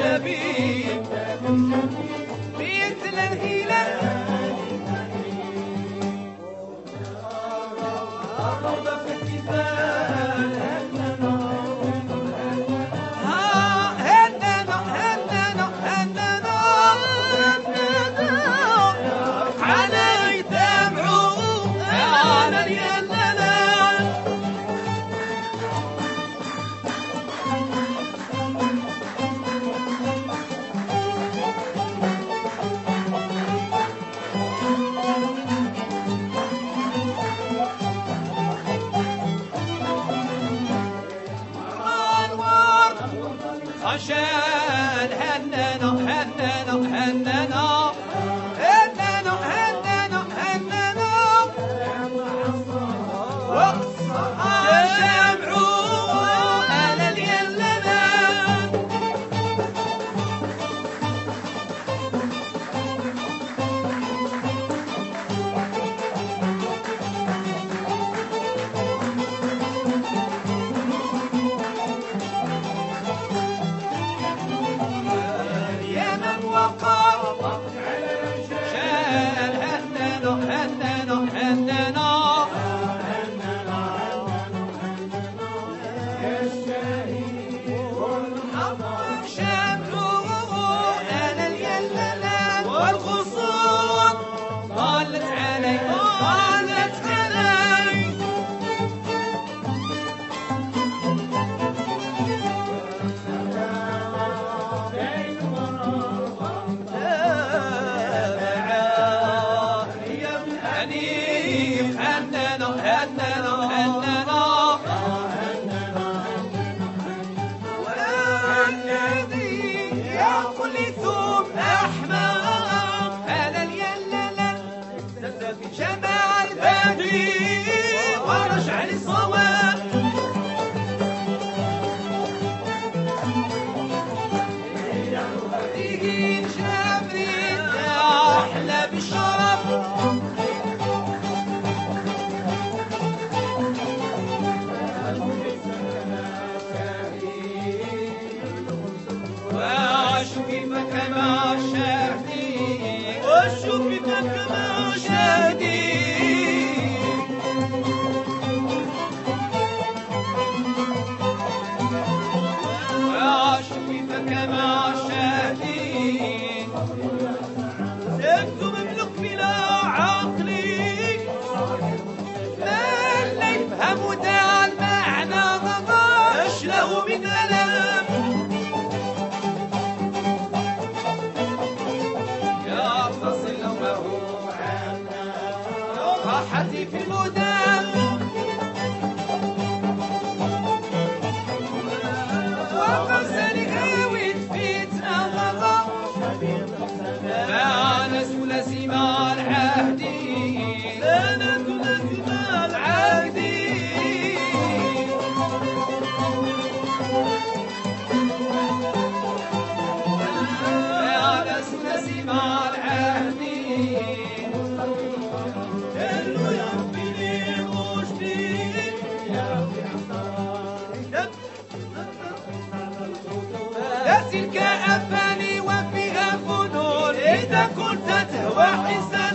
ذاك تلك أفاني وفيها فنون. إذا كنت تهوى حسن